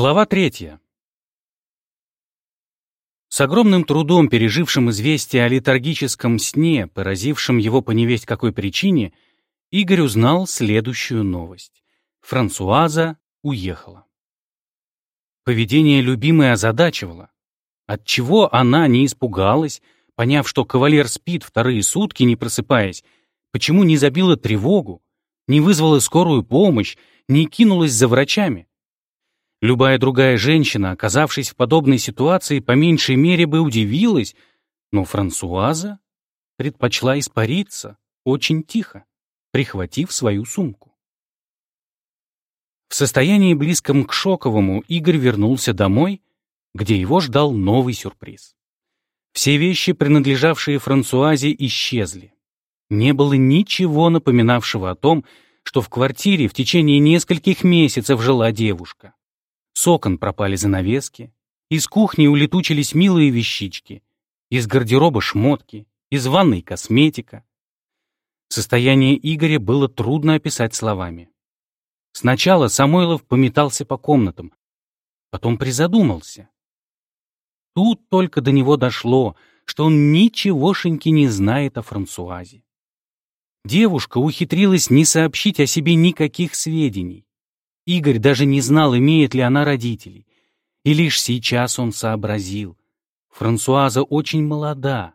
Глава третья. С огромным трудом пережившим известие о летаргическом сне, поразившем его по невесть какой причине, Игорь узнал следующую новость. Франсуаза уехала. Поведение любимой озадачивало. Отчего она не испугалась, поняв, что кавалер спит вторые сутки, не просыпаясь, почему не забила тревогу, не вызвала скорую помощь, не кинулась за врачами? Любая другая женщина, оказавшись в подобной ситуации, по меньшей мере бы удивилась, но Франсуаза предпочла испариться очень тихо, прихватив свою сумку. В состоянии близком к шоковому Игорь вернулся домой, где его ждал новый сюрприз. Все вещи, принадлежавшие Франсуазе, исчезли. Не было ничего напоминавшего о том, что в квартире в течение нескольких месяцев жила девушка. С окон пропали занавески, из кухни улетучились милые вещички, из гардероба шмотки, из ванной косметика. Состояние Игоря было трудно описать словами. Сначала Самойлов пометался по комнатам, потом призадумался. Тут только до него дошло, что он ничегошеньки не знает о Франсуазе. Девушка ухитрилась не сообщить о себе никаких сведений. Игорь даже не знал, имеет ли она родителей. И лишь сейчас он сообразил. Франсуаза очень молода.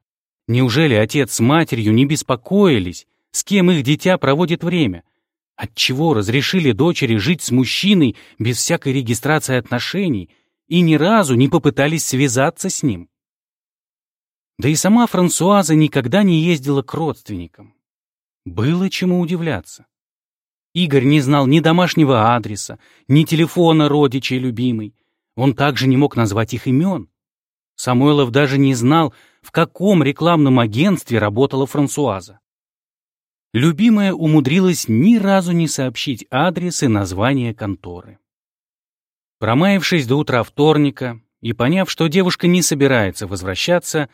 Неужели отец с матерью не беспокоились, с кем их дитя проводит время? Отчего разрешили дочери жить с мужчиной без всякой регистрации отношений и ни разу не попытались связаться с ним? Да и сама Франсуаза никогда не ездила к родственникам. Было чему удивляться. Игорь не знал ни домашнего адреса, ни телефона родичей любимой. Он также не мог назвать их имен. Самойлов даже не знал, в каком рекламном агентстве работала Франсуаза. Любимая умудрилась ни разу не сообщить адрес и название конторы. Промаявшись до утра вторника и поняв, что девушка не собирается возвращаться,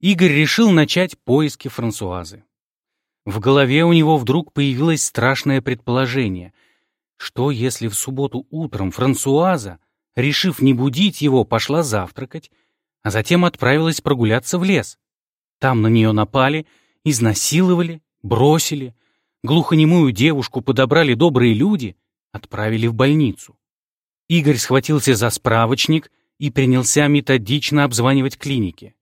Игорь решил начать поиски Франсуазы. В голове у него вдруг появилось страшное предположение. Что, если в субботу утром Франсуаза, решив не будить его, пошла завтракать, а затем отправилась прогуляться в лес? Там на нее напали, изнасиловали, бросили, глухонемую девушку подобрали добрые люди, отправили в больницу. Игорь схватился за справочник и принялся методично обзванивать клиники.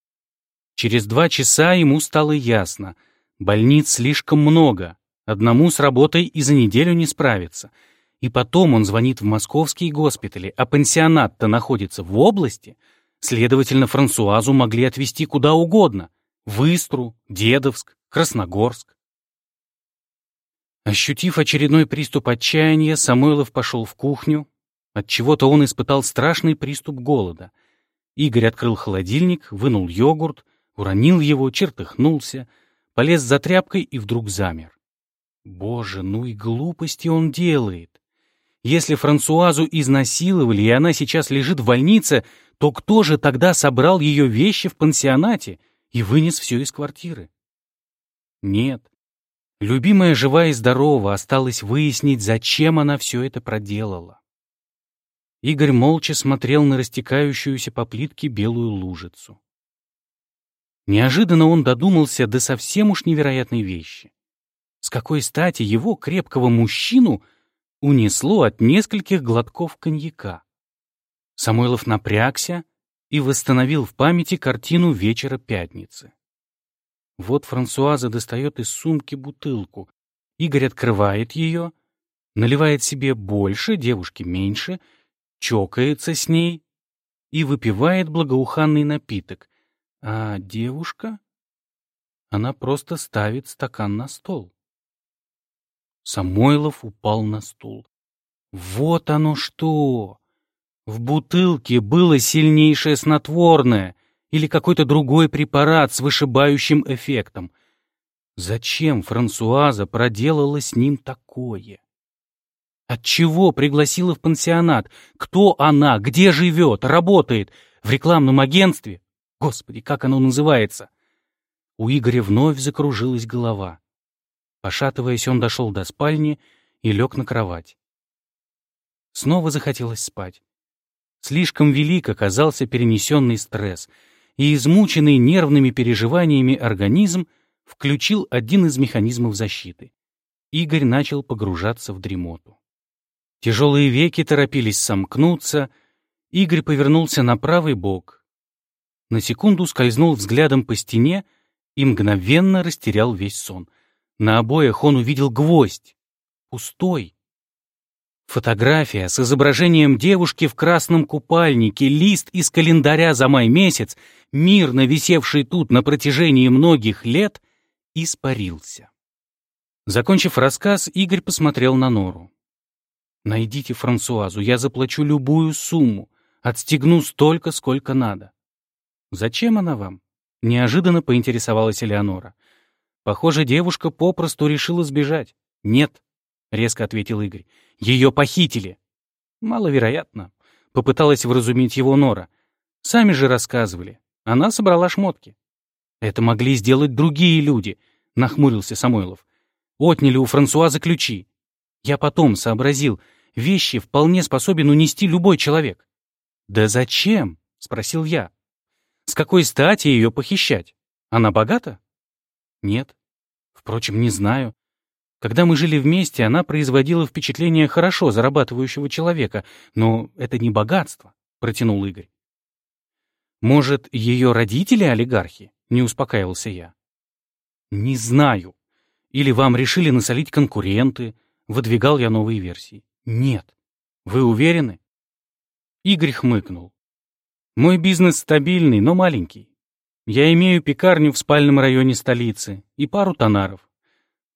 Через два часа ему стало ясно — Больниц слишком много, одному с работой и за неделю не справиться. И потом он звонит в московские госпитали, а пансионат-то находится в области. Следовательно, Франсуазу могли отвезти куда угодно. В Истру, Дедовск, Красногорск. Ощутив очередной приступ отчаяния, Самойлов пошел в кухню. От чего то он испытал страшный приступ голода. Игорь открыл холодильник, вынул йогурт, уронил его, чертыхнулся — полез за тряпкой и вдруг замер. Боже, ну и глупости он делает. Если Франсуазу изнасиловали, и она сейчас лежит в больнице, то кто же тогда собрал ее вещи в пансионате и вынес все из квартиры? Нет. Любимая жива и здорова, осталось выяснить, зачем она все это проделала. Игорь молча смотрел на растекающуюся по плитке белую лужицу. Неожиданно он додумался до совсем уж невероятной вещи. С какой стати его, крепкого мужчину, унесло от нескольких глотков коньяка? Самойлов напрягся и восстановил в памяти картину вечера пятницы. Вот Франсуаза достает из сумки бутылку. Игорь открывает ее, наливает себе больше, девушке меньше, чокается с ней и выпивает благоуханный напиток, а девушка? Она просто ставит стакан на стол. Самойлов упал на стул. Вот оно что! В бутылке было сильнейшее снотворное или какой-то другой препарат с вышибающим эффектом. Зачем Франсуаза проделала с ним такое? Отчего пригласила в пансионат? Кто она? Где живет? Работает? В рекламном агентстве? Господи, как оно называется? У Игоря вновь закружилась голова. Пошатываясь, он дошел до спальни и лег на кровать. Снова захотелось спать. Слишком велик оказался перенесенный стресс, и измученный нервными переживаниями организм включил один из механизмов защиты. Игорь начал погружаться в дремоту. Тяжелые веки торопились сомкнуться, Игорь повернулся на правый бок. На секунду скользнул взглядом по стене и мгновенно растерял весь сон. На обоях он увидел гвоздь. Пустой. Фотография с изображением девушки в красном купальнике, лист из календаря за май месяц, мирно висевший тут на протяжении многих лет, испарился. Закончив рассказ, Игорь посмотрел на Нору. Найдите Франсуазу, я заплачу любую сумму, отстегну столько, сколько надо. Зачем она вам? Неожиданно поинтересовалась Элеонора. Похоже, девушка попросту решила сбежать. Нет, резко ответил Игорь. Ее похитили. Маловероятно. Попыталась вразумить его Нора. Сами же рассказывали. Она собрала шмотки. Это могли сделать другие люди, нахмурился Самойлов. Отняли у Франсуазы ключи. Я потом сообразил, вещи вполне способен унести любой человек. «Да зачем?» — спросил я. «С какой стати ее похищать? Она богата?» «Нет. Впрочем, не знаю. Когда мы жили вместе, она производила впечатление хорошо зарабатывающего человека, но это не богатство», — протянул Игорь. «Может, ее родители олигархи?» — не успокаивался я. «Не знаю. Или вам решили насолить конкуренты?» — выдвигал я новые версии. Нет. Вы уверены? Игорь хмыкнул. Мой бизнес стабильный, но маленький. Я имею пекарню в спальном районе столицы и пару тонаров.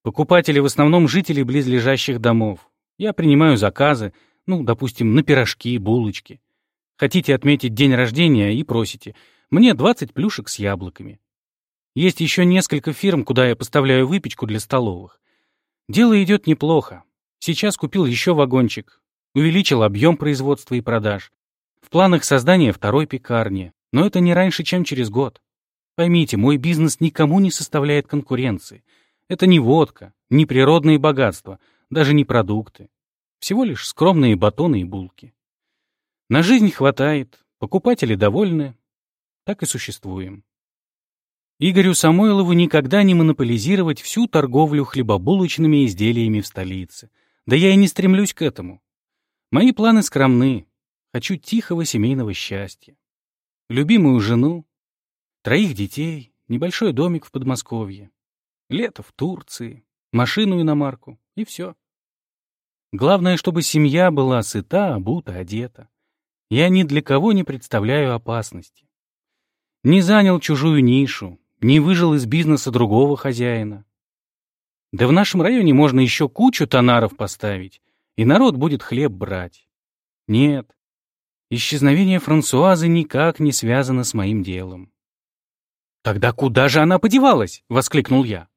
Покупатели в основном жители близлежащих домов. Я принимаю заказы, ну, допустим, на пирожки, булочки. Хотите отметить день рождения и просите. Мне 20 плюшек с яблоками. Есть еще несколько фирм, куда я поставляю выпечку для столовых. Дело идет неплохо. Сейчас купил еще вагончик, увеличил объем производства и продаж. В планах создания второй пекарни, но это не раньше, чем через год. Поймите, мой бизнес никому не составляет конкуренции. Это не водка, не природные богатства, даже не продукты. Всего лишь скромные батоны и булки. На жизнь хватает, покупатели довольны, так и существуем. Игорю Самойлову никогда не монополизировать всю торговлю хлебобулочными изделиями в столице. Да я и не стремлюсь к этому. Мои планы скромны. Хочу тихого семейного счастья. Любимую жену, троих детей, небольшой домик в Подмосковье, лето в Турции, машину иномарку и все. Главное, чтобы семья была сыта, обута, одета. Я ни для кого не представляю опасности. Не занял чужую нишу, не выжил из бизнеса другого хозяина. Да в нашем районе можно еще кучу тонаров поставить, и народ будет хлеб брать. Нет, исчезновение Франсуазы никак не связано с моим делом. «Тогда куда же она подевалась?» — воскликнул я.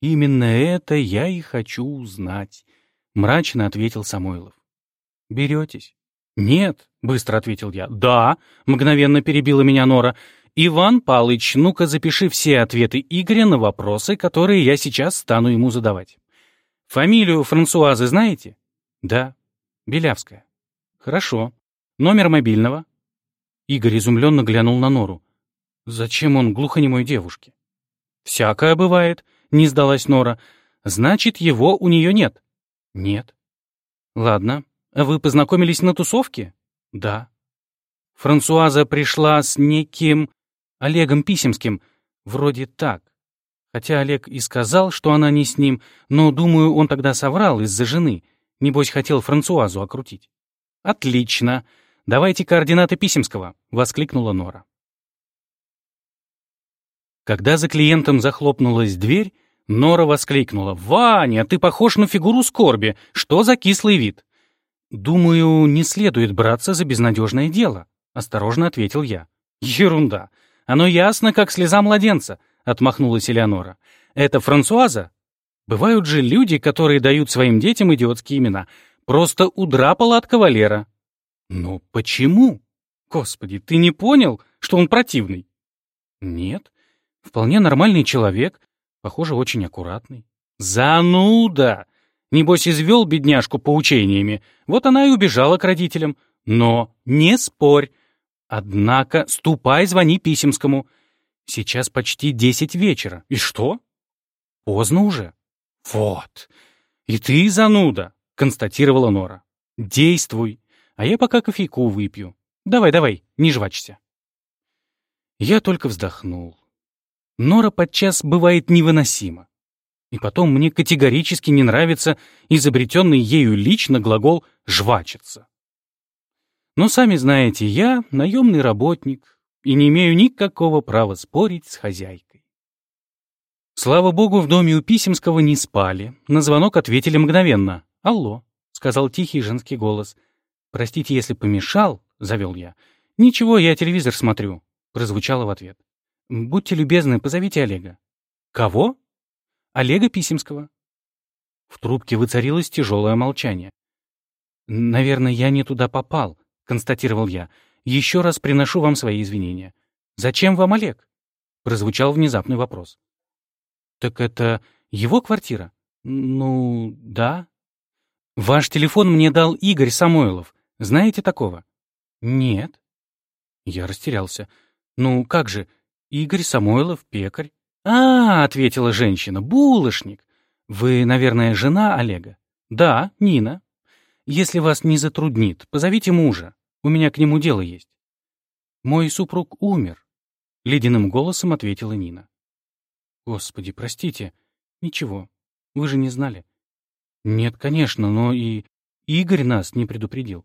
«Именно это я и хочу узнать», — мрачно ответил Самойлов. «Беретесь?» «Нет», — быстро ответил я. «Да», — мгновенно перебила меня Нора. «Иван Палыч, ну-ка запиши все ответы Игоря на вопросы, которые я сейчас стану ему задавать. Фамилию Франсуазы знаете?» «Да». «Белявская». «Хорошо. Номер мобильного?» Игорь изумленно глянул на Нору. «Зачем он глухонемой девушке?» «Всякое бывает», — не сдалась Нора. «Значит, его у нее нет?» «Нет». «Ладно. Вы познакомились на тусовке?» «Да». Франсуаза пришла с неким Олегом Писемским. Вроде так. Хотя Олег и сказал, что она не с ним, но, думаю, он тогда соврал из-за жены. Небось, хотел Франсуазу окрутить. «Отлично! Давайте координаты Писемского!» — воскликнула Нора. Когда за клиентом захлопнулась дверь, Нора воскликнула. «Ваня, ты похож на фигуру скорби! Что за кислый вид?» «Думаю, не следует браться за безнадежное дело», — осторожно ответил я. «Ерунда. Оно ясно, как слеза младенца», — отмахнулась Элеонора. «Это Франсуаза? Бывают же люди, которые дают своим детям идиотские имена. Просто удрапала от кавалера». «Ну почему? Господи, ты не понял, что он противный?» «Нет. Вполне нормальный человек. Похоже, очень аккуратный». «Зануда! Небось, извел бедняжку поучениями. Вот она и убежала к родителям. Но не спорь. Однако ступай, звони Писемскому. Сейчас почти десять вечера. И что? Поздно уже. Вот. И ты зануда, констатировала Нора. Действуй, а я пока кофейку выпью. Давай, давай, не жвачься. Я только вздохнул. Нора подчас бывает невыносима. И потом мне категорически не нравится изобретенный ею лично глагол «жвачиться». Но сами знаете, я наемный работник и не имею никакого права спорить с хозяйкой. Слава богу, в доме у Писемского не спали. На звонок ответили мгновенно. «Алло», — сказал тихий женский голос. «Простите, если помешал», — завел я. «Ничего, я телевизор смотрю», — прозвучало в ответ. «Будьте любезны, позовите Олега». «Кого?» Олега Писемского. В трубке воцарилось тяжелое молчание. «Наверное, я не туда попал», — констатировал я. «Еще раз приношу вам свои извинения». «Зачем вам Олег?» — прозвучал внезапный вопрос. «Так это его квартира?» «Ну, да». «Ваш телефон мне дал Игорь Самойлов. Знаете такого?» «Нет». Я растерялся. «Ну, как же, Игорь Самойлов, пекарь. «А, — ответила женщина, — булочник. Вы, наверное, жена Олега?» «Да, Нина. Если вас не затруднит, позовите мужа. У меня к нему дело есть». «Мой супруг умер», — ледяным голосом ответила Нина. «Господи, простите. Ничего. Вы же не знали». «Нет, конечно, но и Игорь нас не предупредил».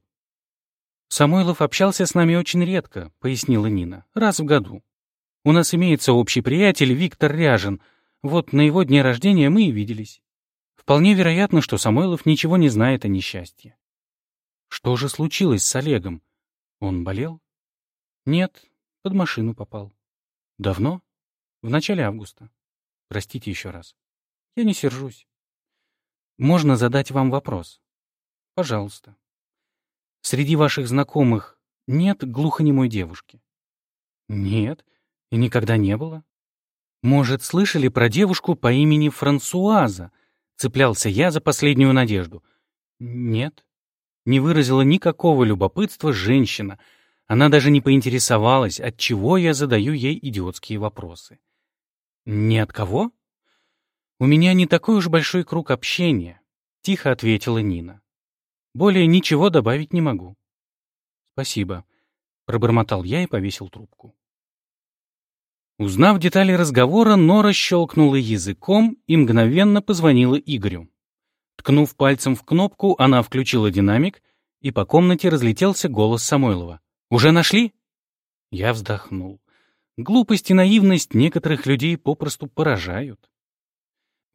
«Самойлов общался с нами очень редко», — пояснила Нина, — «раз в году. У нас имеется общий приятель Виктор Ряжин. Вот на его дне рождения мы и виделись. Вполне вероятно, что Самойлов ничего не знает о несчастье. Что же случилось с Олегом? Он болел? Нет, под машину попал. Давно? В начале августа. Простите еще раз. Я не сержусь. Можно задать вам вопрос? Пожалуйста. Среди ваших знакомых нет глухонемой девушки? Нет. И никогда не было? Может, слышали про девушку по имени Франсуаза? Цеплялся я за последнюю надежду. Нет. Не выразила никакого любопытства женщина. Она даже не поинтересовалась, от чего я задаю ей идиотские вопросы. Ни от кого? У меня не такой уж большой круг общения, тихо ответила Нина. Более ничего добавить не могу. Спасибо, пробормотал я и повесил трубку. Узнав детали разговора, Нора щелкнула языком и мгновенно позвонила Игорю. Ткнув пальцем в кнопку, она включила динамик, и по комнате разлетелся голос Самойлова. «Уже нашли?» Я вздохнул. Глупость и наивность некоторых людей попросту поражают.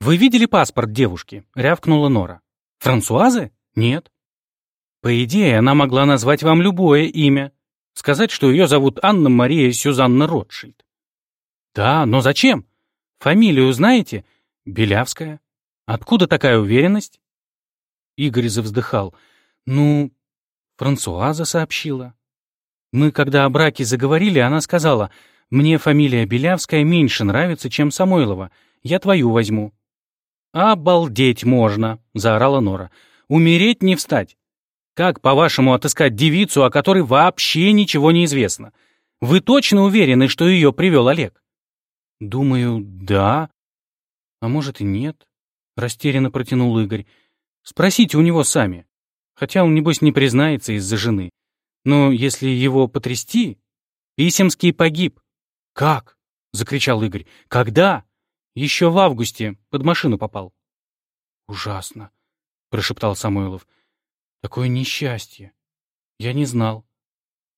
«Вы видели паспорт девушки?» — рявкнула Нора. «Франсуазы? Нет». «По идее, она могла назвать вам любое имя. Сказать, что ее зовут Анна-Мария Сюзанна Ротшильд. Да, но зачем? Фамилию знаете? Белявская. Откуда такая уверенность? Игорь завздыхал. Ну, Франсуаза сообщила. Мы, когда о браке заговорили, она сказала, мне фамилия Белявская меньше нравится, чем Самойлова. Я твою возьму. «Обалдеть можно!» — заорала Нора. «Умереть не встать! Как, по-вашему, отыскать девицу, о которой вообще ничего не известно? Вы точно уверены, что ее привел Олег?» «Думаю, да. А может и нет», — растерянно протянул Игорь. «Спросите у него сами. Хотя он, небось, не признается из-за жены. Но если его потрясти...» «Писемский погиб». «Как?» — закричал Игорь. «Когда?» «Еще в августе. Под машину попал». «Ужасно», — прошептал Самойлов. «Такое несчастье. Я не знал.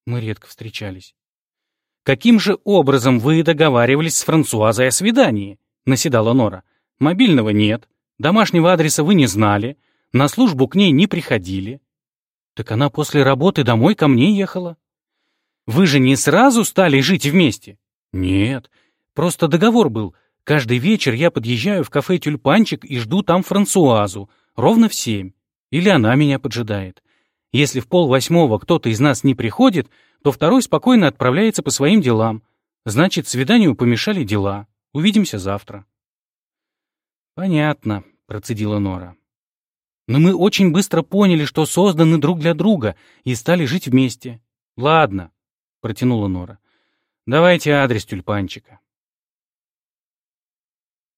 Мы редко встречались». «Каким же образом вы договаривались с Франсуазой о свидании?» — наседала Нора. «Мобильного нет, домашнего адреса вы не знали, на службу к ней не приходили». «Так она после работы домой ко мне ехала». «Вы же не сразу стали жить вместе?» «Нет, просто договор был. Каждый вечер я подъезжаю в кафе «Тюльпанчик» и жду там Франсуазу, ровно в семь. Или она меня поджидает. Если в полвосьмого кто-то из нас не приходит, то второй спокойно отправляется по своим делам. Значит, свиданию помешали дела. Увидимся завтра. Понятно, процедила Нора. Но мы очень быстро поняли, что созданы друг для друга, и стали жить вместе. Ладно, протянула Нора. Давайте адрес тюльпанчика.